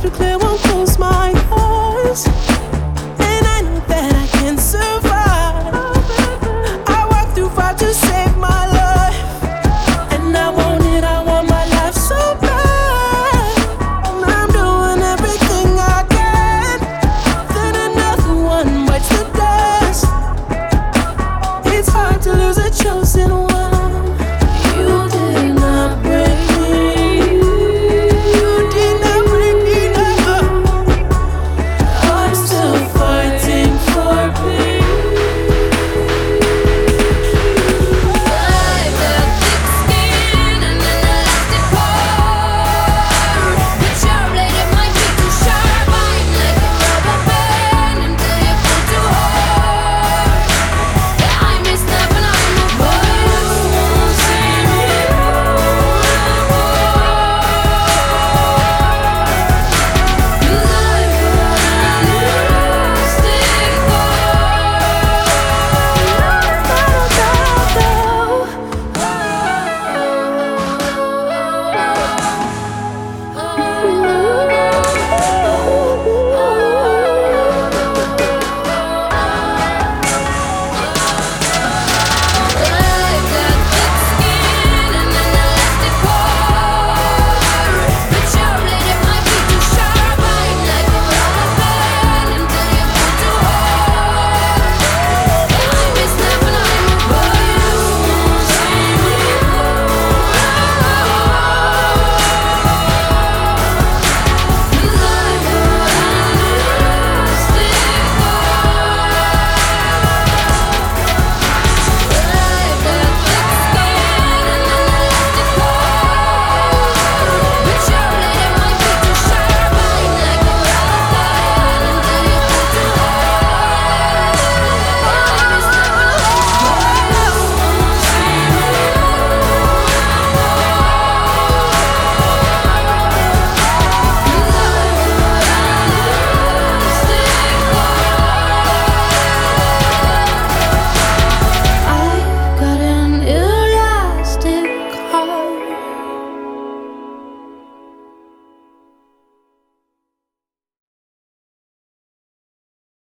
crystal clear, won't close my eyes. And I know that I can survive.